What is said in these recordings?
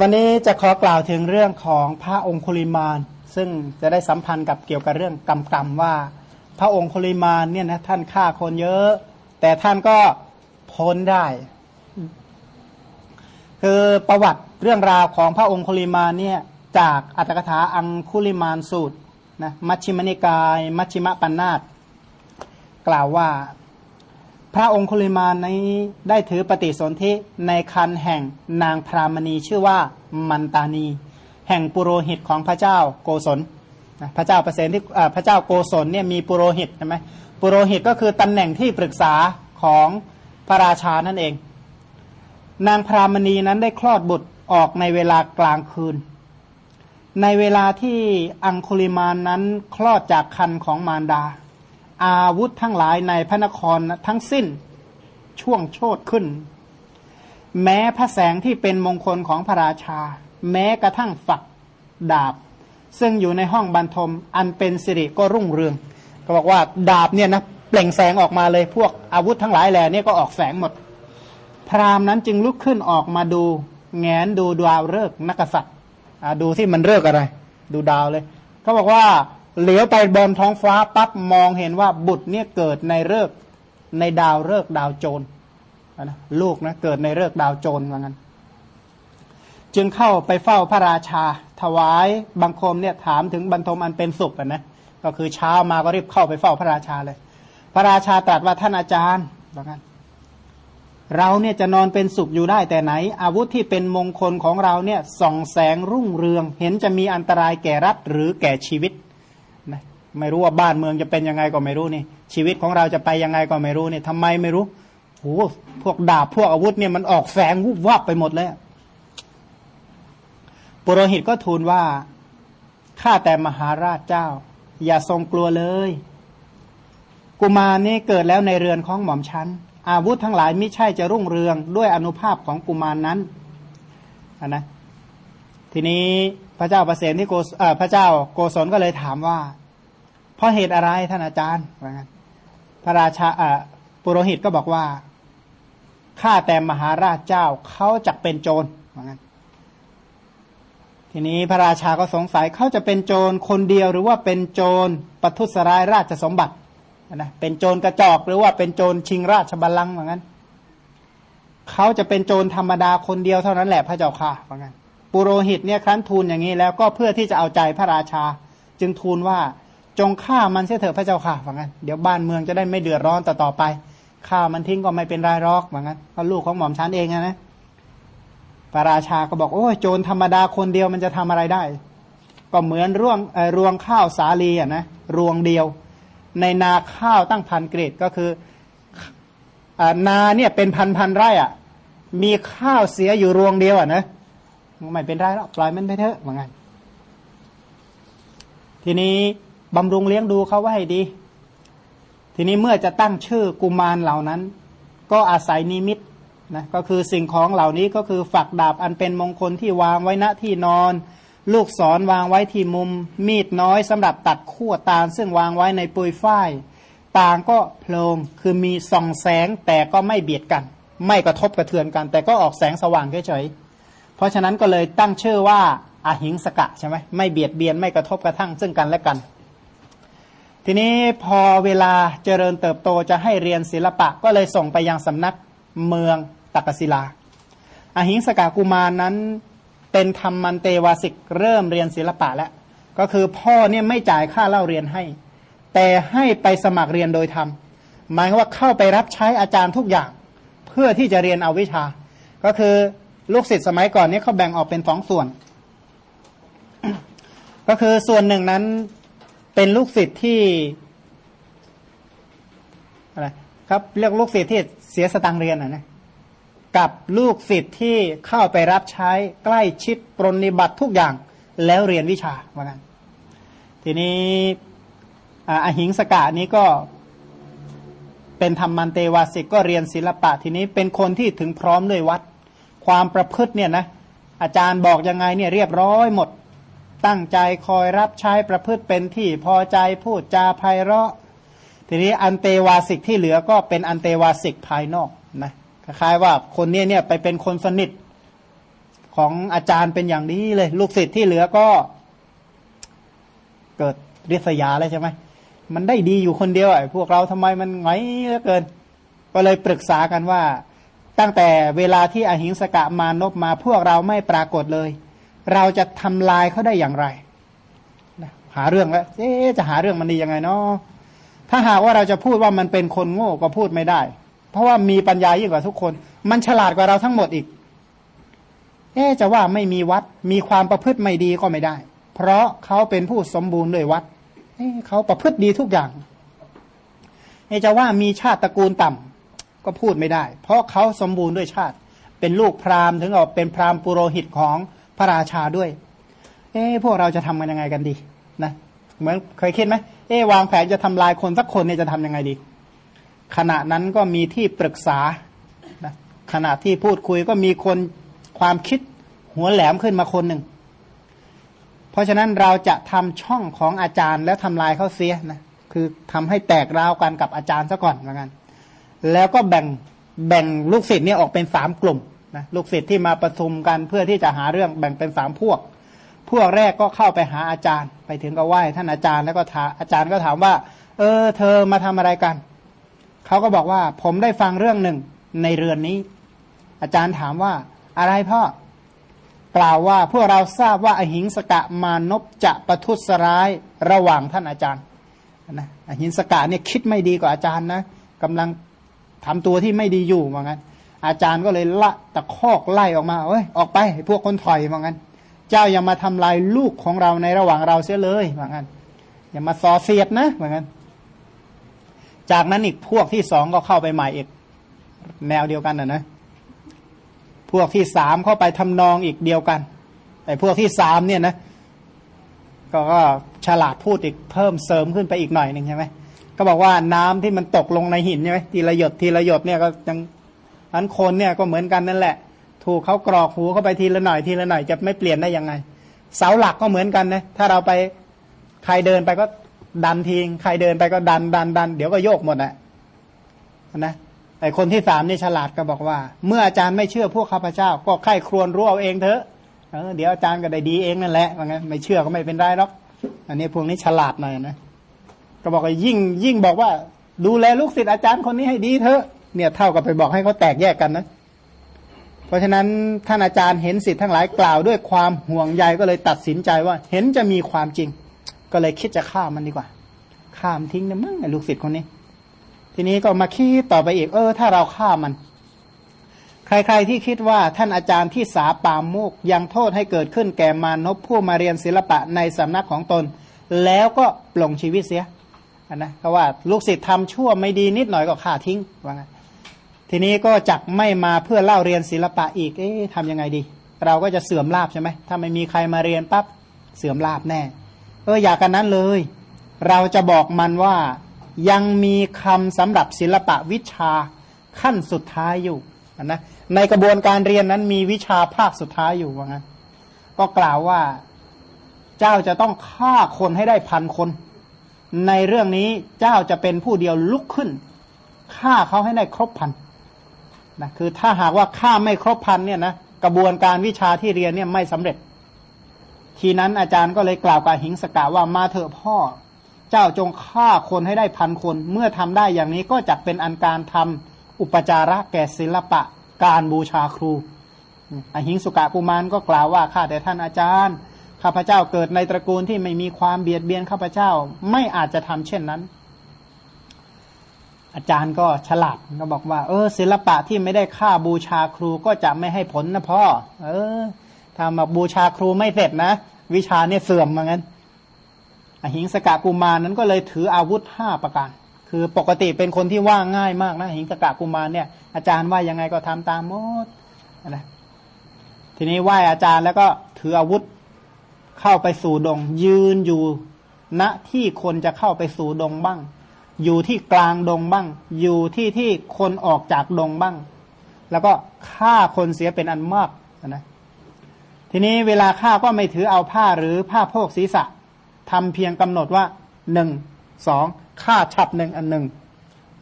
วันนี้จะขอกล่าวถึงเรื่องของพระองคุลิมาน ซึ่งจะได้สัมพันธ์กับเกี่ยวกับเรื่องกรรมกรรมว่า พระองคุลิมานเนี่ยนะท่านฆ่าคนเยอะ แต่ท่านก็พ้นได้ คือประวัติเรื่องราวของพระองคุลิมานเนี่ยจากอัตถกถาอังคุลิมานสูตรนะมัชฌิมนิกาย มัชฌิมปัญนาตกล่าวว่า พระองคุลิมานนี้ได้ถือปฏิสนธิในคันแห่งนางพรามณีชื่อว่ามันตานี แห่งปุโรหิตของพระเจ้าโกศลนพระเจ้าเปรตที่พระเจ้าโกศลเนี่ยมีปุโรหิตใช่ไหมปุโรหิตก็คือตำแหน่งที่ปรึกษาของพระราชานั่นเอง นางพรามณีนั้นได้คลอดบุตรออกในเวลากลางคืน ในเวลาที่อังคุลิมานนั้นคลอดจากคันของมารดา อาวุธทั้งหลายในพระนครทั้งสิ้นช่วงโชดขึ้น แม้พระแสงที่เป็นมงคลของพระราชา แม้กระทั่งฝักดาบ ซึ่งอยู่ในห้องบรรทม อันเป็นสิริก็รุ่งเรือง ก็บอกว่าดาบเนี่ยนะเปล่งแสงออกมาเลยพวกอาวุธทั้งหลายแหล่นี่ก็ออกแสงหมด พราหมณ์นั้นจึงลุกขึ้นออกมาดูแงนดูดาวฤกษ์นักษัตริย์ดูที่มันเลิกอะไร ดูดาวเลยเขาบอกว่า เหลียวไปบนท้องฟ้าปั๊บมองเห็นว่าบุตรเนี่ยเกิดในเลิกในดาวฤกษ์ดาวโจรนะลูกนะเกิดในเลิกดาวโจรว่างั้น จึงเข้าไปเฝ้าพระราชา ถวายบังคมเนี่ยถามถึงบรรทมอันเป็นสุขอะนะก็คือเช้ามาก็รีบเข้าไปเฝ้าพระราชาเลย พระราชาตรัสว่าท่านอาจารย์ว่างั้นเราเนี่ยจะนอนเป็นสุขอยู่ได้แต่ไหน อาวุธที่เป็นมงคลของเราเนี่ยส่องแสงรุ่งเรือง เห็นจะมีอันตรายแก่รัฐหรือแก่ชีวิต ไม่รู้ว่าบ้านเมืองจะเป็นยังไงก็ไม่รู้นี่ ชีวิตของเราจะไปยังไงก็ไม่รู้นี่ทำไมไม่รู้โอ้พวกดาบพวกอาวุธเนี่ยมันออกแสงวุบวับไปหมดเลยปุโรหิตก็ทูลว่าข้าแต่มหาราชเจ้า อย่าทรงกลัวเลย กุมารนี่เกิดแล้วในเรือนของหม่อมชันอาวุธทั้งหลายไม่ใช่จะรุ่งเรืองด้วยอนุภาพของกุมารนนั้นนนะทีนี้พระเจ้าประเสนที่โกพระเจ้าโกศลก็เลยถามว่า เพราะเหตุอะไรท่านอาจารย์ว่างั้นพระราชาปุโรหิตก็บอกว่าข้าแต่มหาราชเจ้าเขาจะเป็นโจรว่างั้นทีนี้พระราชาก็สงสัยเขาจะเป็นโจรคนเดียวหรือว่าเป็นโจรปทุสรายราชสมบัตินะเป็นโจรกระจอกหรือว่าเป็นโจรชิงราชบัลลังก์เหมือนกันเขาจะเป็นโจรธรรมดาคนเดียวเท่านั้นแหละพระเจ้าค่ะเหมือนกันปุโรหิตเนี่ยครั้นทูลอย่างนี้แล้วก็เพื่อที่จะเอาใจพระราชา จึงทูลว่า จงฆ่ามันเสียเถิดพระเจ้าค่ะเหมือนกันเดี๋ยวบ้านเมืองจะได้ไม่เดือดร้อนต่อต่อไปฆ่ามันทิ้งก็ไม่เป็นไรรอกเหมือนกันเพราะลูกของหม่อมชันเองนะพระราชาก็บอกโอ้ยโจรธรรมดาคนเดียวมันจะทำอะไรได้ ก็เหมือนร่วงรวงข้าวสาลีอะนะรวงเดียว ในนาข้าวตั้งพันเกรดก็คืออนาเนี่ยเป็นพันพันไร่อะ มีข้าวเสียอยู่รวงเดียวอะนะไม่เป็นไรหรอกปล่อยมันไปเถอะเหมือนกันทีนี้ บำรุงเลี้ยงดูเขาไว้ให้ดี ทีนี้เมื่อจะตั้งชื่อกุมารเหล่านั้น ก็อาศัยนิมิตนะก็คือสิ่งของเหล่านี้ก็คือฝักดาบอันเป็นมงคลที่วางไว้ณที่นอน ลูกศรวางไว้ที่มุม มีดน้อยสำหรับตัดขั้วตาลซึ่งวางไว้ในปุยฝ้ายต่างก็โพลงคือมีส่องแสงแต่ก็ไม่เบียดกัน ไม่กระทบกระเทือนกัน แต่ก็ออกแสงสว่างเฉยๆเพราะฉะนั้นก็เลยตั้งชื่อว่าอาหิงสกะใช่ไหมไม่เบียดเบียนไม่กระทบกระทั่งซึ่งกันและกัน ทีนี้พอเวลาเจริญเติบโตจะให้เรียนศิลปะก็เลยส่งไปยังสำนักเมืองตักศิลาอาหิงสกะกุมารนั้นเป็นธรรมมันเตวาสิกเริ่มเรียนศิลปะแล้ว ก็คือพ่อเนี่ยไม่จ่ายค่าเล่าเรียนให้ แต่ให้ไปสมัครเรียนโดยธรรมหมายว่าเข้าไปรับใช้อาจารย์ทุกอย่าง เพื่อที่จะเรียนเอาวิชา ก็คือลูกศิษย์สมัยก่อนนี้เขาแบ่งออกเป็นสองส่วน ก็คือส่วนหนึ่งนั้น เป็นลูกศิษย์ที่อะไรครับเรียกลูกศิษย์ที่เสียสตังเรียนอะนะกับลูกศิษย์ที่เข้าไปรับใช้ใกล้ชิดปรนิบัติทุกอย่างแล้วเรียนวิชาว่างั้นทีนี้อหิงสกะนี้ก็เป็นธรรมันเตวาสิกก็เรียนศิลปะทีนี้เป็นคนที่ถึงพร้อมด้วยวัด ความประพฤติเนี่ยนะอาจารย์บอกยังไงเนี่ยเรียบร้อยหมด ตั้งใจคอยรับใช้ประพฤติเป็นที่พอใจพูดจาไพเราะ ทีนี้อันเตวาสิกที่เหลือก็เป็นอันเตวาสิกภายนอกนะคล้ายๆว่าคนนี้เนี่ยไปเป็นคนสนิทของอาจารย์เป็นอย่างดีเลย ลูกศิษย์ที่เหลือก็เกิดริษยาเลยใช่ไหมมันได้ดีอยู่คนเดียวไอ้พวกเราทำไมมันไงเหลือเกิน ก็เลยปรึกษากันว่า ตั้งแต่เวลาที่อหิงสกะมานพมาพวกเราไม่ปรากฏเลย เราจะทำลายเขาได้อย่างไรหาเรื่องแล้วเอ๊จะหาเรื่องมันดียังไงเนาะถ้าหากว่าเราจะพูดว่ามันเป็นคนโง่ก็พูดไม่ได้ เพราะว่ามีปัญญายิ่งกว่าทุกคน มันฉลาดกว่าเราทั้งหมดอีก เอ๊จะว่าไม่มีวัด มีความประพฤติไม่ดีก็ไม่ได้ เพราะเขาเป็นผู้สมบูรณ์ด้วยวัดเอ๊เขาประพฤติดีทุกอย่างเอ๊จะว่ามีชาติตระกูลต่ำก็พูดไม่ได้ เพราะเขาสมบูรณ์ด้วยชาติ เป็นลูกพราหมณ์ถึงกับเป็นพราหมณ์ปุโรหิตของ พระราชาด้วย เอ๊พวกเราจะทำกันยังไงกันดีนะเหมือนเคยคิดไหมเอ๊วางแผนจะทำลายคนสักคนเนี่ยจะทํำยังไงดี ขณะนั้นก็มีที่ปรึกษานะขณะที่พูดคุยก็มีคนความคิดหัวแหลมขึ้นมาคนหนึ่ง เพราะฉะนั้นเราจะทำช่องของอาจารย์แล้วทำลายเขาเสียนะคือทำให้แตกราวกันกับอาจารย์ซะก่อนเหมือนกันแล้วก็แบ่งแบ่งลูกศิษย์เนี่ยออกเป็นสามกลุ่ม นะลูกศิษย์ที่มาประชุมกันเพื่อที่จะหาเรื่องแบ่งเป็นสามพวก พวกแรกก็เข้าไปหาอาจารย์ ไปถึงก็ไหว้ท่านอาจารย์แล้วก็ถามอาจารย์ก็ถามว่า เออ เธอมาทำอะไรกันเขาก็บอกว่าผมได้ฟังเรื่องหนึ่งในเรือนนี้ อาจารย์ถามว่าอะไรพ่อกล่าวว่าพวกเราทราบว่าอหิงสกะมานพจะประทุษร้ายระหว่างท่านอาจารย์นะอหิงสกะเนี่ยคิดไม่ดีกว่าอาจารย์นะกำลังทำตัวที่ไม่ดีอยู่เหมือนกัน อาจารย์ก็เลยละตะคอกไล่ออกมาเอ้ยออกไปพวกคนถอยเหมือนกันเจ้าอย่ามาทำลายลูกของเราในระหว่างเราเสียเลยเหมือนกันอย่ามาซอเสียดนะเหมือนกันจากนั้นอีกพวกที่สองก็เข้าไปใหม่อีกแนวเดียวกันนะนะ พวกที่สามเข้าไปทำนองอีกเดียวกันแต่พวกที่สามเนี่ยนะก็ก็ฉลาดพูดอีกเพิ่มเสริมขึ้นไปอีกหน่อยหนึ่งใช่ไหมก็บอกว่าน้ำที่มันตกลงในหินใช่ไหมทีละหยดทีละหยดเนี่ยก็ยัง อันคนเนี่ยก็เหมือนกันนั่นแหละ ถูกเขากรอกหูเข้าไปทีละหน่อยทีละหน่อยจะไม่เปลี่ยนได้ยังไง เสาหลักก็เหมือนกันนะถ้าเราไปใครเดินไปก็ดันทิ้งใครเดินไปก็ดันดันดันเดี๋ยวก็โยกหมดแหละนะไอคนที่สามนี่ฉลาดก็บอกว่า เมื่ออาจารย์ไม่เชื่อพวกข้าพเจ้า ก็ใครครวญรู้เอาเองเถอะเออเดี๋ยวอาจารย์ก็ได้ดีเองนั่นแหละว่างั้นไม่เชื่อก็ไม่เป็นไรหรอก อันนี้พวกนี้ฉลาดหน่อยนะ ก็บอกว่ายิ่งยิ่งบอกว่า ดูแลลูกศิษย์อาจารย์คนนี้ให้ดีเถอะ เนี่ยเท่ากับไปบอกให้เขาแตกแยกกันนะ เพราะฉะนั้นท่านอาจารย์เห็นสิทธิ์ทั้งหลายกล่าวด้วยความห่วงใยก็เลยตัดสินใจว่า เห็นจะมีความจริง ก็เลยคิดจะฆ่ามันดีกว่าฆ่ามทิ้งนะมั้งไอ้ลูกศิษย์คนนี้ ทีนี้ก็มาคิดต่อไปอีก เออ ถ้าเราฆ่ามัน ใครๆที่คิดว่าท่านอาจารย์ที่สาปามโมกยังโทษให้เกิดขึ้นแก่มานพผู้มาเรียนศิลปะในสำนักของตน แล้วก็ปลงชีวิตเสียนะเพราะว่าลูกศิษย์ทำชั่วไม่ดีนิดหน่อยก็ฆ่าทิ้งว่างั้น ทีนี้ก็จักไม่มาเพื่อเล่าเรียนศิลปะอีก เอ๊ะทำยังไงดี เราก็จะเสื่อมลาบใช่ไหม ถ้าไม่มีใครมาเรียนปั๊บเสื่อมลาบแน่ เอออยากกันนั้นเลย เราจะบอกมันว่ายังมีคำสำหรับศิลปะวิชาขั้นสุดท้ายอยู่นะ ในกระบวนการเรียนนั้นมีวิชาภาคสุดท้ายอยู่ว่างั้น ก็กล่าวว่าเจ้าจะต้องฆ่าคนให้ได้พันคน ในเรื่องนี้เจ้าจะเป็นผู้เดียวลุกขึ้นฆ่าเขาให้ได้ครบพัน นะคือถ้าหากว่าฆ่าไม่ครบพันเนี่ยนะกระบวนการวิชาที่เรียนเนี่ยไม่สำเร็จ ทีนั้นอาจารย์ก็เลยกล่าวกับหิงสกาว่ามาเถอะพ่อ เจ้าจงฆ่าคนให้ได้พันคน เมื่อทำได้อย่างนี้ก็จะเป็นอันการทำอุปจาระแก่ศิลปะการบูชาครูอหิงสุกะปุมานก็กล่าวว่าข้าแต่ท่านอาจารย์ข้าพเจ้าเกิดในตระกูลที่ไม่มีความเบียดเบียนข้าพเจ้าไม่อาจจะทำเช่นนั้น อาจารย์ก็ฉลาดก็บอกว่า เออ ศิลปะที่ไม่ได้ค่าบูชาครูก็จะไม่ให้ผลนะพ่อ เออถ้ามาบูชาครูไม่เสร็จนะ วิชาเนี่ยเสื่อมเหมือนกันอหิงสกากุมารนั้นก็เลยถืออาวุธห้าประการ คือปกติเป็นคนที่ว่าง่ายมากนะหิงสกากุมารเนี่ย อาจารย์ว่ายังไงก็ทำตามหมดนะทีนี้ไหว้อาจารย์แล้วก็ถืออาวุธเข้าไปสู่ดง ยืนอยู่ณที่คนจะเข้าไปสู่ดงบ้าง อยู่ที่กลางดงบ้าง อยู่ที่ที่คนออกจากดงบ้าง แล้วก็ฆ่าคนเสียเป็นอันมากนะทีนี้เวลาฆ่าก็ไม่ถือเอาผ้าหรือผ้าโพกศีรษะทำเพียงกำหนดว่าหนึ่งสองฆ่าฉับหนึ่งอันหนึ่ง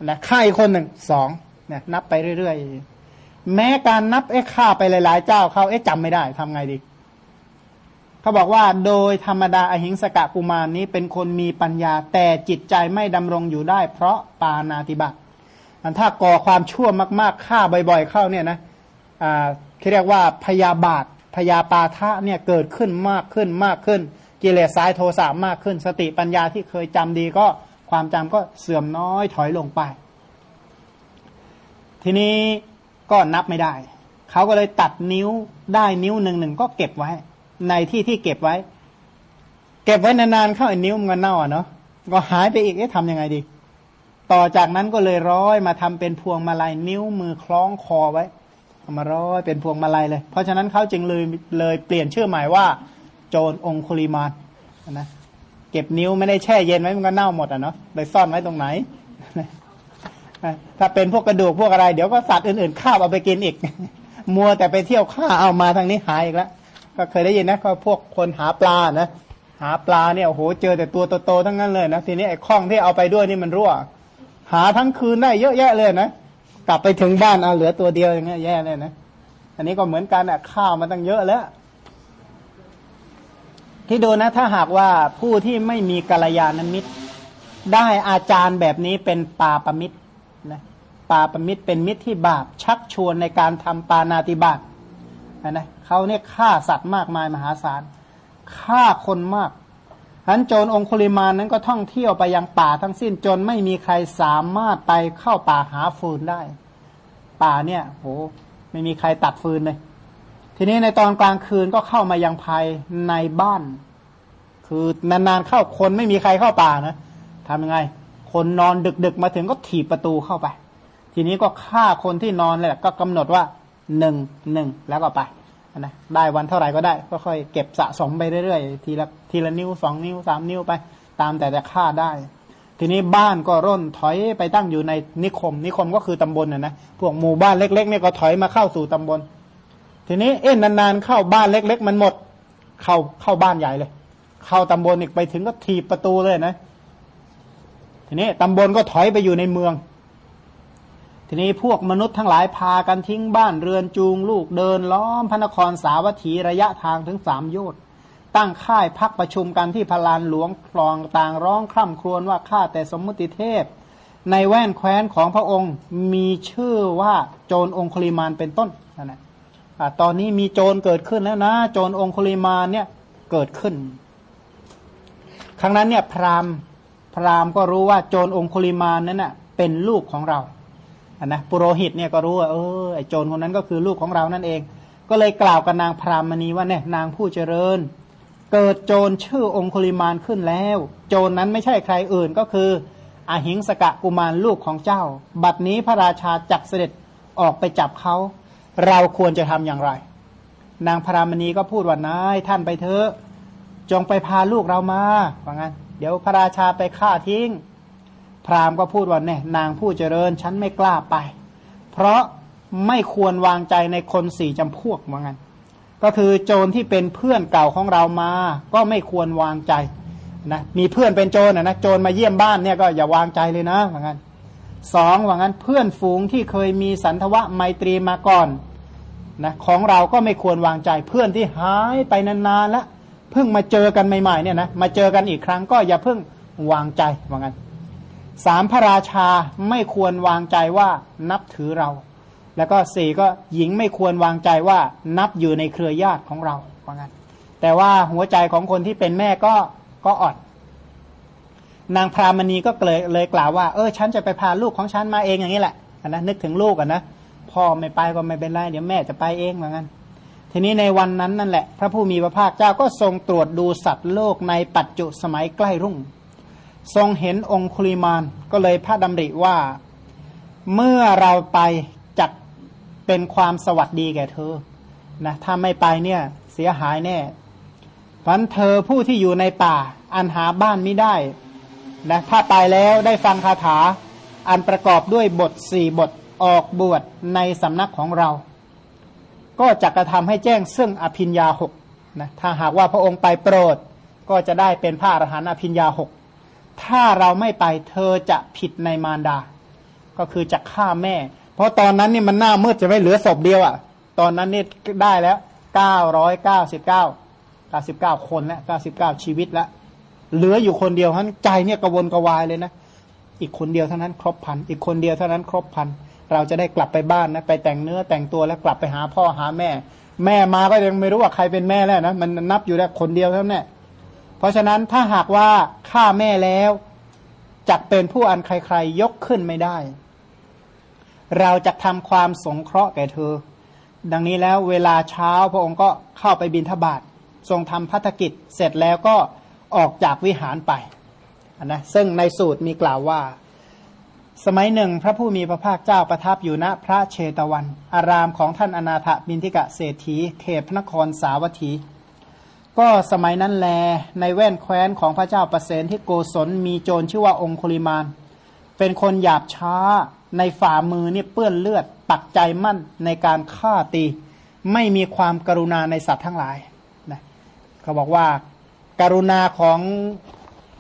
นะฆ่าอีกคนหนึ่งสองเนี่ยนับไปเรื่อยๆ แม้การนับเอ๊ะฆ่าไปหลายๆ เจ้าเขาเอ๊ะจำไม่ได้ทำไงดี เขาบอกว่าโดยธรรมดาอหิงสกะกุมารนี้เป็นคนมีปัญญา แต่จิตใจไม่ดำรงอยู่ได้ เพราะปานาติบาตถ้าก่อความชั่วมากๆฆ่าบ่อยๆ เข้าเนี่ยนะอ่าเรียกว่าพยาบาทพยาปาทะเนี่ยเกิดขึ้นมากขึ้นมากขึ้น กิเลสสายโทสะมากขึ้น สติปัญญาที่เคยจำดีก็ความจำก็เสื่อมน้อยถอยลงไป ทีนี้ก็นับไม่ได้ เขาก็เลยตัดนิ้วได้นิ้วหนึ่งหนึ่งก็เก็บไว้ ในที่ที่เก็บไว้ เก็บไว้นานๆเข้าไอ้นิ้วมันเน่าอะเนาะก็หายไปอีกเอ๊ะทำยังไงดี ต่อจากนั้นก็เลยร้อยมาทำเป็นพวงมาลัยนิ้วมือคล้องคอไว้มาร้อยเป็นพวงมาลัยเลย เพราะฉะนั้นเขาจึงเลยเลยเปลี่ยนชื่อหมายว่า โจรองคุลิมานนะเก็บนิ้วไม่ได้แช่เย็นไว้มันก็เน่าหมดอะเนาะไปซ่อนไว้ตรงไหนถ้าเป็นพวกกระดูกพวกอะไร เดี๋ยวก็สัตว์อื่นๆข้าวเอาไปกินอีก มัวแต่ไปเที่ยวข้าเอามาทางนี้หายอีกแล้ว ก็เคยได้ยินนะก็พวกคนหาปลานะ หาปลาเนี่ยโอ้โหเจอแต่ตัวโตๆทั้งนั้นเลยนะทีนี้ไอ้ข้องที่เอาไปด้วยนี่มันรั่ว หาทั้งคืนได้เยอะแยะเลยนะกลับไปถึงบ้านเอาเหลือตัวเดียวอย่างเงี้ยแย่เลยนะอันนี้ก็เหมือนกันอะข้าวมาตั้งเยอะแล้วที่ดูนะถ้าหากว่าผู้ที่ไม่มีกัลยาณมิตร ได้อาจารย์แบบนี้เป็นปาปมิตรนะปาปมิตรเป็นมิตรที่บาปชักชวนในการทำปานาติบาต นะเขาเนี่ยฆ่าสัตว์มากมายมหาศาลฆ่าคนมากฉันโจรองคุลิมานนั้นก็ท่องเที่ยวไปยังป่าทั้งสิ้นจนไม่มีใครสามารถไปเข้าป่าหาฟืนได้ ป่าเนี่ยโหไม่มีใครตัดฟืนเลย ทีนี้ในตอนกลางคืนก็เข้ามายังภายในบ้าน คือนานๆเข้าคนไม่มีใครเข้าป่านะทำยังไง คนนอนดึกๆมาถึงก็ถีบประตูเข้าไป ทีนี้ก็ฆ่าคนที่นอนเลยก็กำหนดว่า หนึ่งหนึ่งแล้วก็ไปนะได้วันเท่าไหร่ก็ได้ก็ค่อยเก็บสะสมไปเรื่อยๆทีละทีละนิ้วสองนิ้วสามนิ้วไป ตามแต่จะฆ่าได้ ทีนี้บ้านก็ร่นถอยไปตั้งอยู่ในนิคม นิคมก็คือตำบลน่ะนะพวกหมู่บ้านเล็กๆเนี่ยก็ถอยมาเข้าสู่ตำบล ทีนี้เอ๊ะนานๆเข้าบ้านเล็ก ๆ มันหมด เข้าเข้าบ้านใหญ่เลย เข้าตำบลอีกไปถึงก็ถีบประตูเลยนะ ทีนี้ตำบลก็ถอยไปอยู่ในเมือง ทีนี้พวกมนุษย์ทั้งหลายพากันทิ้งบ้านเรือนจูงลูกเดินล้อมพระนครสาวัตถีระยะทางถึงสามโยชน์ตั้งค่ายพักประชุมกันที่พลานหลวงคลองต่างร้องคร่ำครวญว่าข้าแต่สมมุติเทพ ในแว่นแคว้นของพระองค์มีชื่อว่าโจรองคุลิมานเป็นต้นนั่นแหละตอนนี้มีโจรเกิดขึ้นแล้วนะ โจรองคุลิมานเนี่ยเกิดขึ้น ครั้งนั้นเนี่ยพราหมณ์พราหมณ์ก็รู้ว่าโจรองคุลิมานนั้นน่ะเป็นลูกของเรา นนะปุโรหิตเนี่ยก็รู้ว่าเออไอโจรคนนั้นก็คือลูกของเรานั่นเอง ก็เลยกล่าวกับนางพรามณีว่าเนี่ยนางผู้เจริญ เกิดโจรชื่อองคุลิมานขึ้นแล้ว โจรนั้นไม่ใช่ใครอื่นก็คืออหิงสกะกุมารลูกของเจ้า บัดนี้พระราชาจักเสด็จออกไปจับเขาเราควรจะทำอย่างไร นางพรามณีก็พูดว่านายท่านไปเถอะ จงไปพาลูกเรามาว่างั้น เดี๋ยวพระราชาไปฆ่าทิ้ง พราหมณ์ก็พูดว่าเนี่ยนางผู้เจริญฉันไม่กล้าไป เพราะไม่ควรวางใจในคนสี่จำพวกเหมือนกันก็คือโจรที่เป็นเพื่อนเก่าของเรามา ก็ไม่ควรวางใจนะมีเพื่อนเป็นโจรนะนะโจรมาเยี่ยมบ้านเนี่ยก็อย่าวางใจเลยนะเหมือนกันสองว่างั้นเพื่อนฝูงที่เคยมีสันทวะไมตรีมาก่อนนะของเราก็ไม่ควรวางใจเพื่อนที่หายไปนานๆแล้วเพิ่งมาเจอกันใหม่ๆเนี่ยนะมาเจอกันอีกครั้งก็อย่าเพิ่งวางใจว่างั้น สามพระราชาไม่ควรวางใจว่านับถือเรา แล้วก็สี่ก็หญิงไม่ควรวางใจว่านับอยู่ในเครือญาติของเราว่างั้นแต่ว่าหัวใจของคนที่เป็นแม่ก็ก็อดนางพรามณีก็เลยเลยกล่าวว่า เออฉันจะไปพาลูกของฉันมาเองอย่างนี้แหละนะนึกถึงลูกอะนะพ่อไม่ไปก็ไม่เป็นไรเดี๋ยวแม่จะไปเองเหมือนกันทีนี้ในวันนั้นนั่นแหละ พระผู้มีพระภาคเจ้าก็ทรงตรวจดูสัตว์โลกในปัจจุสมัยใกล้รุ่ง ทรงเห็นองคุลิมานก็เลยพระดำริว่า เมื่อเราไปจักเป็นความสวัสดีแก่เธอนะถ้าไม่ไปเนี่ยเสียหายแน่พันเธอผู้ที่อยู่ในป่า อันหาบ้านไม่ได้นะถ้าไปแล้วได้ฟังคาถา อันประกอบด้วยบทสี่บทออกบวชในสำนักของเรา ก็จะกระทำให้แจ้งซึ่งอภิญญาหกนะถ้าหากว่าพระองค์ไปโปรด ก็จะได้เป็นพระอรหันต์อภิญญาหก ถ้าเราไม่ไปเธอจะผิดในมารดา ก็คือจะฆ่าแม่ เพราะตอนนั้นนี่มันหน้ามืดจะไม่เหลือศพเดียวอะ่ะ ตอนนั้นนี่ได้แล้วเก้าร้อยเก้าสิบเก้าเก้าสิบเก้าคนแล้วเก้าสิบเก้าชีวิตแล้วเหลืออยู่คนเดียวท่านใจเนี่ยกระวนกระวายเลยนะ อีกคนเดียวเท่านั้นครบพัน อีกคนเดียวเท่านั้นครบพัน เราจะได้กลับไปบ้านนะไปแต่งเนื้อแต่งตัวแล้วกลับไปหาพ่อหาแม่ แม่มาก็ยังไม่รู้ว่าใครเป็นแม่แล้วนะมันนับอยู่แล้วคนเดียวเท่านั้น เพราะฉะนั้นถ้าหากว่าฆ่าแม่แล้วจักเป็นผู้อันใครๆยกขึ้นไม่ได้ เราจะทำความสงเคราะห์แก่เธอ ดังนี้แล้วเวลาเช้าพระองค์ก็เข้าไปบินทบาททรงทำพัฒกิจเสร็จแล้วก็ออกจากวิหารไปนะซึ่งในสูตรมีกล่าวว่า สมัยหนึ่งพระผู้มีพระภาคเจ้าประทับอยู่ณพระเชตวัน อารามของท่านอนาถบินทิกะเศรษฐีเขตพระนครสาวัตถี ก็สมัยนั้นแลในแว่นแคว้นของพระเจ้าประเสนที่โกศลมีโจรชื่อว่าองคุลิมาน เป็นคนหยาบช้าในฝ่ามือเนี่ยเปื้อนเลือดปักใจมั่นในการฆ่าตี ไม่มีความกรุณาในสัตว์ทั้งหลายนะเขาบอกว่าการุณาของ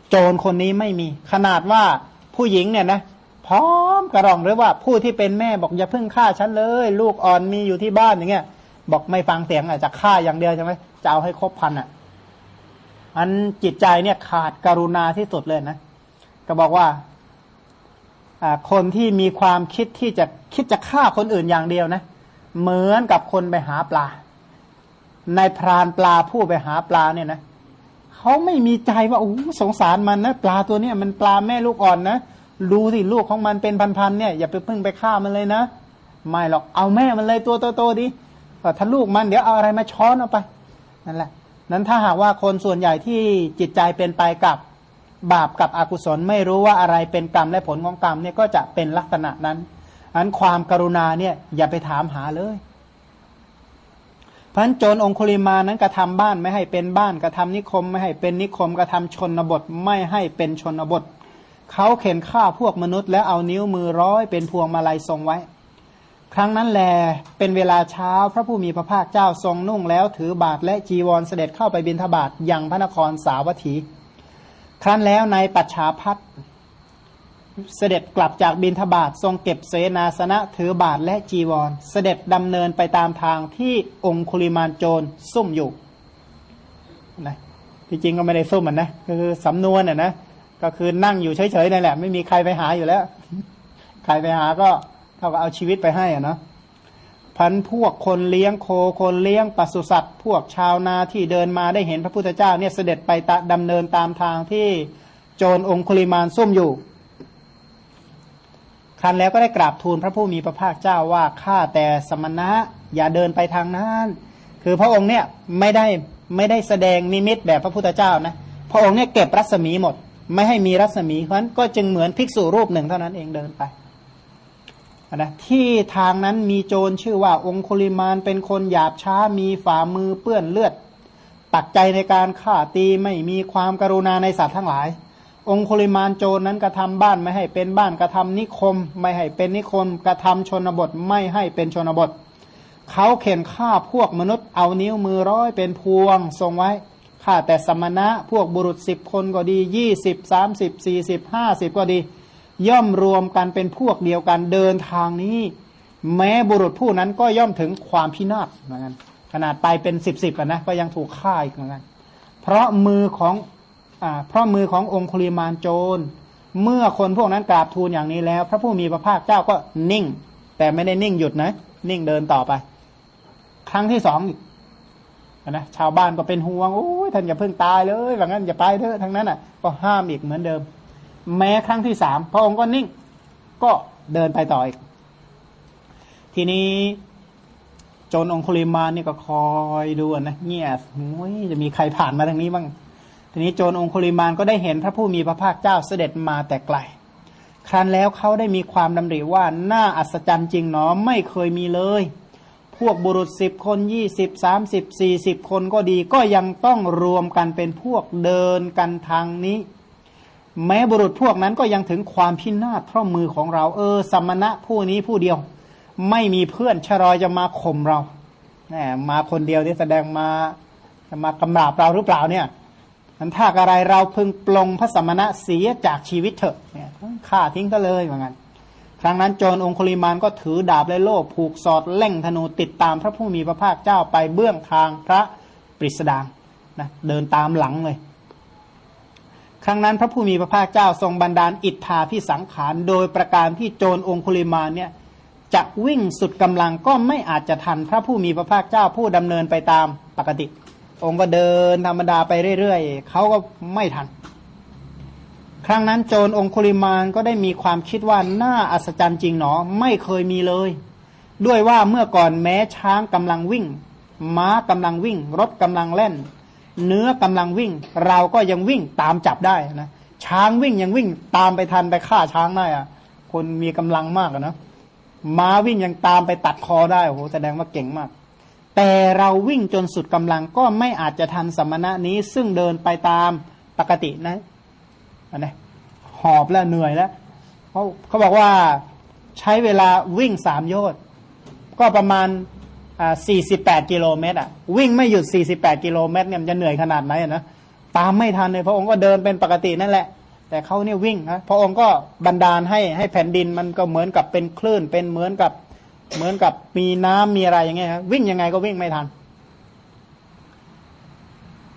โจรคนนี้ไม่มี ขนาดว่าผู้หญิงเนี่ยนะพร้อมกระรองหรือว่าผู้ที่เป็นแม่บอกอย่าเพิ่งฆ่าฉันเลย ลูกอ่อนมีอยู่ที่บ้านอย่างเงี้ย บอกไม่ฟังเสียงอะจะฆ่าอย่างเดียวใช่ไหมจะเอาให้ครบพันอะอันจิตใจเนี่ยขาดกรุณาที่สุดเลยนะ ก็บอกว่าคนที่มีความคิดที่จะคิดจะฆ่าคนอื่นอย่างเดียวนะ เหมือนกับคนไปหาปลา ในพรานปลาผู้ไปหาปลาเนี่ยนะเขาไม่มีใจว่าโอ้สงสารมันนะปลาตัวเนี้ยมันปลาแม่ลูกอ่อนนะดูสิลูกของมันเป็นพันๆเนี่ยอย่าไปพึ่งไปฆ่ามันเลยนะ ไม่หรอกเอาแม่มันเลยตัวโตๆดิ ถ้าลูกมันเดี๋ยวเอาอะไรมาช้อนเอาไปนั่นแหละ นั้นถ้าหากว่าคนส่วนใหญ่ที่จิตใจเป็นไปกับบาปกับอกุศลไม่รู้ว่าอะไรเป็นกรรมและผลของกรรมเนี่ยก็จะเป็นลักษณะนั้นอันความกรุณาเนี่ยอย่าไปถามหาเลยพันโจรองคุลิมานั้นกระทาบ้านไม่ให้เป็นบ้านกระทานิคม ไม่ให้เป็นนิคมกระทาชนบทไม่ให้เป็นชนบทเขาเข็นฆ่าพวกมนุษย์ แล้วเอานิ้วมือร้อยเป็นพวงมาลัยทรงไว้ ครั้งนั้นแลเป็นเวลาเช้าพระผู้มีพระภาคเจ้าทรงนุ่งแล้วถือบาทและจีวรเสด็จเข้าไปบิณฑบาตยังพระนครสาวัตถี ครั้นแล้วในปัจฉาพัฒเสด็จกลับจากบินทบาททรงเก็บเสนาสนะถือบาทและจีวร เสด็จดำเนินไปตามทางที่องคุลิมานโจรซุ่มอยู่นะที่จริงก็ไม่ได้ซุ่มอะนะคือสำนวนอะนะก็คือนั่งอยู่เฉยๆนั่นแหละ ไม่มีใครไปหาอยู่แล้ว ใครไปหาก็ ท่ากับเอาชีวิตไปให้อะเนาะพันพวกคนเลี้ยงโคคนเลี้ยงปศุสัตว์ พวกชาวนาที่เดินมาได้เห็นพระพุทธเจ้าเนี่ยเสด็จไปดำเนินตามทางที่โจรองคุลิมานซุ่มอยู่ครั้นแล้วก็ได้กราบทูลพระผู้มีพระภาคเจ้าว่าข้าแต่สมณะอย่าเดินไปทางนั้น คือพระองค์เนี่ยไม่ได้ไม่ได้แสดงนิมิตแบบพระพุทธเจ้านะพระองค์เนี่ยเก็บรัศมีหมด ไม่ให้มีรัศมีเพราะนั้นก็จึงเหมือนภิกษุรูปหนึ่งเท่านั้นเองเดินไป นะที่ทางนั้นมีโจรชื่อว่าองคุลิมานเป็นคนหยาบช้ามีฝ่ามือเปื้อนเลือด ปักใจในการฆ่าตีไม่มีความกรุณาในสัตว์ทั้งหลาย องคุลิมานโจรนั้นกระทาบ้านไม่ให้เป็นบ้านกระทานิคม ไม่ให้เป็นนิคม กระทาชนบทไม่ให้เป็นชนบท เขาเข็นฆ่าพวกมนุษย์เอานิ้วมือร้อยเป็นพวงทรงไว้ฆ่าแต่สมณะพวกบุรุษสิบคนก็ดียี่สิบสามสิบสี่สิบห้าสิบก็ดี ย่อมรวมกันเป็นพวกเดียวกันเดินทางนี้ แม้บุรุษผู้นั้นก็ย่อมถึงความพินาศเหมือนกันขนาดไปเป็นสิบสิบนะก็ยังถูกฆ่าอีกเหมือนกันเพราะมือของเพราะมือขององคุลิมานโจร เมื่อคนพวกนั้นกราบทูลอย่างนี้แล้ว พระผู้มีพระภาคเจ้าก็นิ่ง แต่ไม่ได้นิ่งหยุดนะ นิ่งเดินต่อไป ครั้งที่สองอีกนะชาวบ้านก็เป็นห่วงโอ้ยท่านอย่าเพิ่งตายเลยว่างั้นอย่าไปเถอะทั้งนั้นอะ ก็ห้ามอีกเหมือนเดิม แม้ครั้งที่สามพระองค์ก็นิ่ง ก็เดินไปต่ออีก ทีนี้โจรองคุลิมานนี่ก็คอยดูนะเงียบโอ้ยจะมีใครผ่านมาทางนี้บ้าง ทีนี้โจรองคุลิมานก็ได้เห็นพระผู้มีพระภาคเจ้าเสด็จมาแต่ไกล ครั้นแล้วเขาได้มีความดำริว่าน่าอัศจรรย์จริงหนอไม่เคยมีเลย พวกบุรุษสิบคนยี่สิบสามสิบสี่สิบคนก็ดี ก็ยังต้องรวมกันเป็นพวกเดินกันทางนี้ แม้บุรุษพวกนั้นก็ยังถึงความพินาศเพราะมือของเรา เออสมณะผู้นี้ผู้เดียว ไม่มีเพื่อนชรอยจะมาข่มเราแหมมาคนเดียวที่แสดงมาจะมากำราบเราหรือเปล่าเนี่ยมันถ้าอะไรเราพึงปลงพระสมณะเสียจากชีวิตเถอะเนี่ยฆ่าทิ้งก็เลยเหมือนกันครั้งนั้นโจรองคุลิมานก็ถือดาบและโล่ผูกสอดเล่งธนูติดตามพระผู้มีพระภาคเจ้าไปเบื้องทางพระปริสดางนะเดินตามหลังเลย ครั้งนั้นพระผู้มีพระภาคเจ้าทรงบันดาลอิทธาพิสังขารโดยประการที่โจรองคุลิมานเนี่ยจะวิ่งสุดกำลังก็ไม่อาจจะทันพระผู้มีพระภาคเจ้าผู้ดำเนินไปตามปกติ องค์ก็เดินธรรมดาไปเรื่อยๆเขาก็ไม่ทัน ครั้งนั้นโจรองคุลิมานก็ได้มีความคิดว่าน่าอัศจรรย์จริงหนอไม่เคยมีเลย ด้วยว่าเมื่อก่อนแม้ช้างกำลังวิ่ง ม้ากำลังวิ่ง รถกำลังเล่น เนื้อกำลังวิ่ง เราก็ยังวิ่งตามจับได้นะช้างวิ่งยังวิ่งตามไปทันไปฆ่าช้างได้อะคนมีกำลังมากนะม้าวิ่งยังตามไปตัดคอได้โอ้โหแสดงว่าเก่งมาก แต่เราวิ่งจนสุดกำลังก็ไม่อาจจะทันสมณะนี้ ซึ่งเดินไปตามปกตินะอันนี้หอบแล้วเหนื่อยแล้วเขาเขาบอกว่าใช้เวลาวิ่งสามโยชน์ก็ประมาณ สี่สิบแปดกิโลเมตรอะวิ่งไม่หยุดสี่สิบแปดกิโลเมตรเนี่ยมันจะเหนื่อยขนาดไหนนะตามไม่ทันเลยพระองค์ก็เดินเป็นปกตินั่นแหละ แต่เขาเนี่ยวิ่งนะพระองค์ก็บันดาลให้ให้แผ่นดินมันก็เหมือนกับเป็นคลื่น เป็นเหมือนกับเหมือนกับมีน้ำมีอะไรอย่างเงี้ยครับวิ่งยังไงก็วิ่งไม่ทัน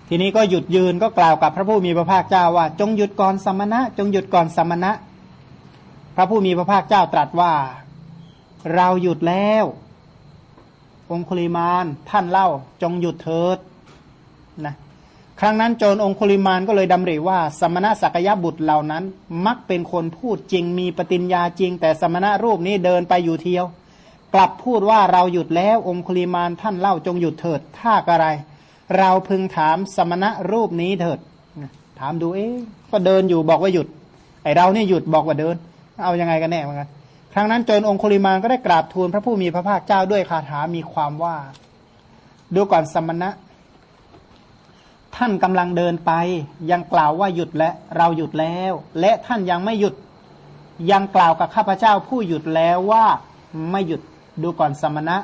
ทีนี้ก็หยุดยืนก็กล่าวกับพระผู้มีพระภาคเจ้าว่า จงหยุดก่อนสมณะ จงหยุดก่อนสมณะ พระผู้มีพระภาคเจ้าตรัสว่า เราหยุดแล้ว องคุลิมานท่านเล่าจงหยุดเถิดนะครั้งนั้นโจรองคุลิมานก็เลยดำริว่า สมณะสักยะบุตรเหล่านั้น มักเป็นคนพูดจริงมีปฏิญญาจริง แต่สมณะรูปนี้เดินไปอยู่เที่ยว กลับพูดว่าเราหยุดแล้วองคุลิมานท่านเล่าจงหยุดเถิดท่าอะไร เราพึงถามสมณะรูปนี้เถิดถามดูเอ๊ก็เดินอยู่บอกว่าหยุดไอเราเนี่ยหยุดบอกว่าเดิน เอายังไงกันแน่เหมือนกัน ครั้งนั้นจรองคุลิมานก็ได้กราบทูลพระผู้มีพระภาคเจ้าด้วยคาถามีความว่า ดูก่อนสมณะ ท่านกำลังเดินไป ยังกล่าวว่าหยุดและเราหยุดแล้ว และท่านยังไม่หยุดยังกล่าวกับข้าพเจ้าผู้หยุดแล้วว่าไม่หยุดดูก่อนสมณะ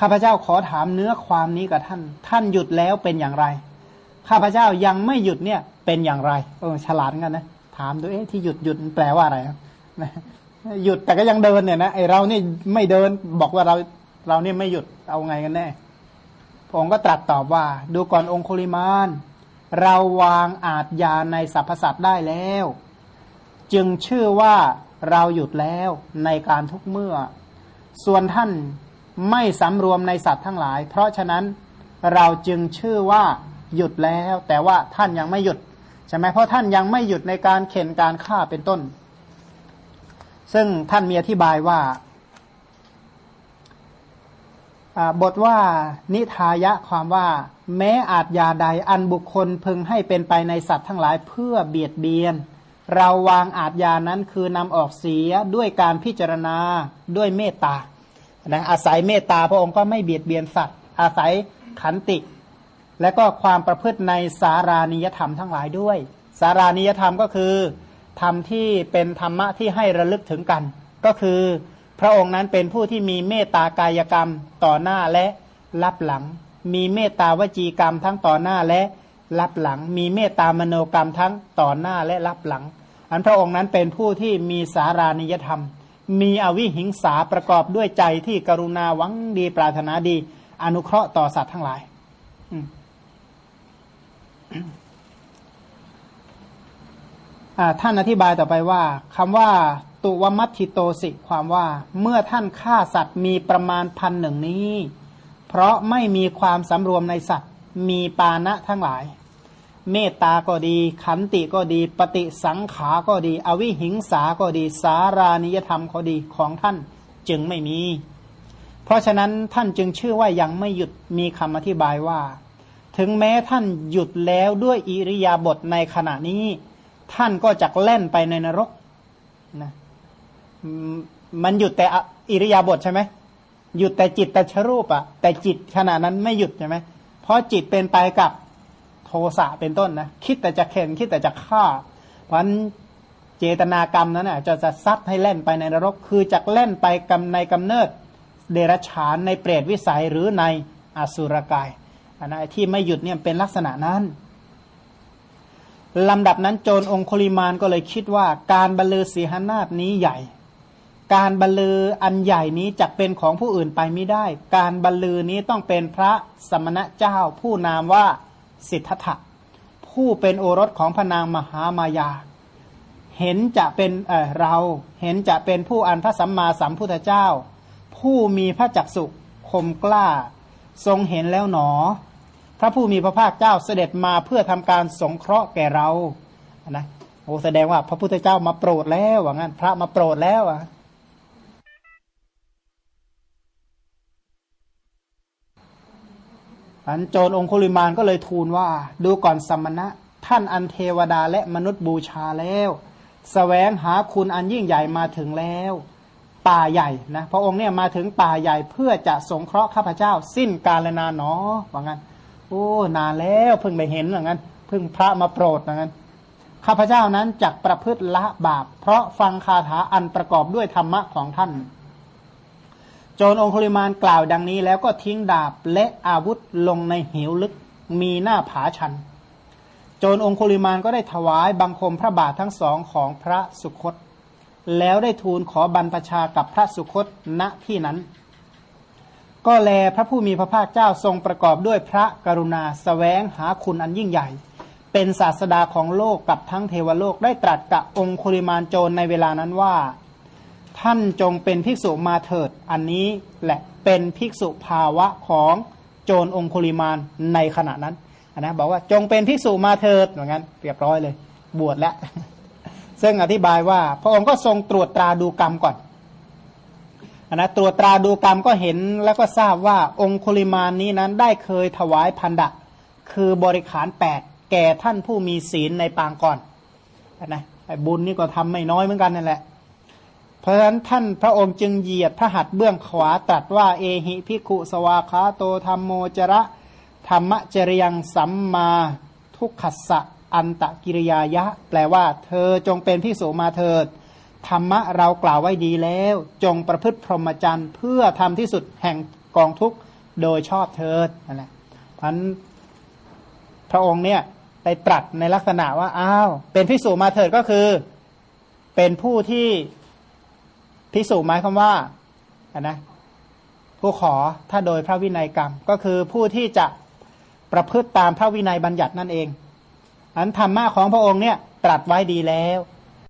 ข้าพเจ้าขอถามเนื้อความนี้กับท่าน ท่านหยุดแล้วเป็นอย่างไร ข้าพเจ้ายังไม่หยุดเนี่ยเป็นอย่างไร เออฉลาดกันนะ ถามดูเอ๊ะที่หยุดหยุดแปลว่าอะไร หยุดแต่ก็ยังเดินเนี่ยนะไอเรานี่ไม่เดินบอกว่าเราเราเนี่ยไม่หยุดเอาไงกันแน่พระองค์ก็ตรัสตอบว่า ดูก่อนองคุลิมานเราวางอาจยาในสรรพสัตว์ได้แล้ว จึงชื่อว่าเราหยุดแล้วในการทุกเมื่อ ส่วนท่านไม่สำรวมในสัตว์ทั้งหลาย เพราะฉะนั้นเราจึงชื่อว่าหยุดแล้ว แต่ว่าท่านยังไม่หยุดใช่ไหมเพราะท่านยังไม่หยุดในการเข็นการฆ่าเป็นต้น ซึ่งท่านมีอธิบายว่าบทว่านิทายะความว่า แม้อาจยาใดอันบุคคลพึงให้เป็นไปในสัตว์ทั้งหลายเพื่อเบียดเบียน เราวางอาจยานั้นคือนำออกเสียด้วยการพิจารณาด้วยเมตตานะอาศัยเมตตาพระองค์ก็ไม่เบียดเบียนสัตว์ อาศัยขันติ และก็ความประพฤติในสารานิยธรรมทั้งหลายด้วย สารานิยธรรมก็คือ ธรรมที่เป็นธรรมะที่ให้ระลึกถึงกัน ก็คือพระองค์นั้นเป็นผู้ที่มีเมตตากายกรรมต่อหน้าและรับหลัง มีเมตตาวจีกรรมทั้งต่อหน้าและรับหลัง มีเมตตามโนกรรมทั้งต่อหน้าและรับหลัง อันพระองค์นั้นเป็นผู้ที่มีสารานิยธรรม มีอวิหิงสาประกอบด้วยใจที่กรุณาหวังดีปรารถนาดี อนุเคราะห์ต่อสัตว์ทั้งหลาย ท่านอธิบายต่อไปว่าคำว่าตุวมัตทิโตสิ ความว่าเมื่อท่านฆ่าสัตว์มีประมาณพันหนึ่งนี้ เพราะไม่มีความสำรวมในสัตว์ มีปานะทั้งหลาย เมตตาก็ดี ขันติก็ดี ปฏิสังขาก็ดี อวิหิงสาก็ดี สารานิยธรรมก็ดีของท่านจึงไม่มี เพราะฉะนั้นท่านจึงชื่อว่ายังไม่หยุดมีคำอธิบายว่า ถึงแม้ท่านหยุดแล้วด้วยอิริยาบถในขณะนี้ ท่านก็จะเล่นไปในนรกนะมันหยุดแต่อิริยาบถใช่ไหมหยุดแต่จิตแต่ชรูปอะแต่จิตขณะนั้นไม่หยุดใช่ไหมเพราะจิตเป็นไปกับโทสะเป็นต้นนะคิดแต่จะเข็นคิดแต่จะฆ่า เพราะนั้นเจตนากรรมนั้นน่ะจะจะซัดให้เล่นไปในนรก คือจะเล่นไปกำในกำเนิด เดรัจฉานในเปรตวิสัยหรือในอสุรกายอันนั้นที่ไม่หยุดเนี่ยเป็นลักษณะนั้น ลำดับนั้นโจรองคุลิมานก็เลยคิดว่า การบรรลือสีหนาฏนี้ใหญ่ การบรรลืออันใหญ่นี้จะเป็นของผู้อื่นไปไม่ได้ การบรรลือนี้ต้องเป็นพระสมณะเจ้า ผู้นามว่าสิทธัตถะผู้เป็นโอรสของพระนางมหามายา เห็นจะเป็นเเราเห็นจะเป็นผู้อันพระสัมมาสัมพุทธเจ้า ผู้มีพระจักสุคมกล้า ทรงเห็นแล้วหนอ พระผู้มีพระภาคเจ้าเสด็จมาเพื่อทำการสงเคราะห์แก่เรานะโอ้แสดงว่าพระพุทธเจ้ามาโปรดแล้วว่างั้นพระมาโปรดแล้วอะอันโจรองคุลิมานก็เลยทูลว่า ดูก่อนสมณะ ท่านอันเทวดาและมนุษย์บูชาแล้วสแสวงหาคุณอันยิ่งใหญ่มาถึงแล้ว ป่าใหญ่นะพระองค์เนี่ยมาถึงป่าใหญ่เพื่อจะสงเคราะห์ข้าพเจ้า สิ้นกาลนานเนาะว่างั้น อ้ นานแล้วเพิ่งไปเห็นว่างั้นเพิ่งพระมาโปรดว่างั้นข้าพเจ้านั้นจักประพฤติละบาป เพราะฟังคาถาอันประกอบด้วยธรรมะของท่าน โจรองคุลิมานกล่าวดังนี้ แล้วก็ทิ้งดาบและอาวุธลงในเหวลึกมีหน้าผาชัน โจรองคุลิมานก็ได้ถวายบังคมพระบาททั้งสองของพระสุคต แล้วได้ทูลขอบรรพชากับพระสุคตณที่นั้น ก็แลพระผู้มีพระภาคเจ้าทรงประกอบด้วยพระกรุณาสแสวงหาคุณอันยิ่งใหญ่ เป็นศาสดาของโลกกับทั้งเทวโลกได้ตรัสกับองคุลิมานโจรในเวลานั้นว่า ท่านจงเป็นภิกษุมาเถิดอันนี้แหละเป็นภิกษุภาวะของโจรองคุลิมานในขณะนั้นนนะบอกว่าจงเป็นภิกษุมาเถิดเหมือนกันเรียบร้อยเลย บวชแล้วซึ่งอธิบายว่า พระองค์ก็ทรงตรวจตราดูกรรมก่อน นนะตรวจตราดูกรรมก็เห็นแล้วก็ทราบว่าองคุลิมานนี้นั้นได้เคยถวายพันดะ คือบริขารแปดแก่ท่านผู้มีศีลในปางก่อนนะบุญนี่ก็ทำไม่น้อยเหมือนกันนั่นแหละ เพราะฉะนั้นท่านพระองค์จึงเหยียดพระหัตถ์เบื้องขวาตรัสว่าเอหิพิกุสวาคาโตธรรมโมจระธรรมจริยังสัมมาทุกขสะอันตะกิริยายะ แปลว่า เธอจงเป็นพิสูมาเถิด ธรรมะเรากล่าวไว้ดีแล้ว จงประพฤติพรหมจรรย์ เพื่อทำที่สุดแห่งกองทุกข์โดยชอบเถิดนั่นแหละพันพระองค์เนี่ยได้ตรัสในลักษณะว่าอ้าวเป็นพิสูจมาเถิดก็คือ เป็นผู้ที่พิสูจหมายคำว่าอันนะผู้ขอถ้าโดยพระวินัยกรรม ก็คือผู้ที่จะประพฤติตามพระวินัยบัญญัตินั่นเองอันธรรมะของพระองค์เนี่ยตรัสไว้ดีแล้ว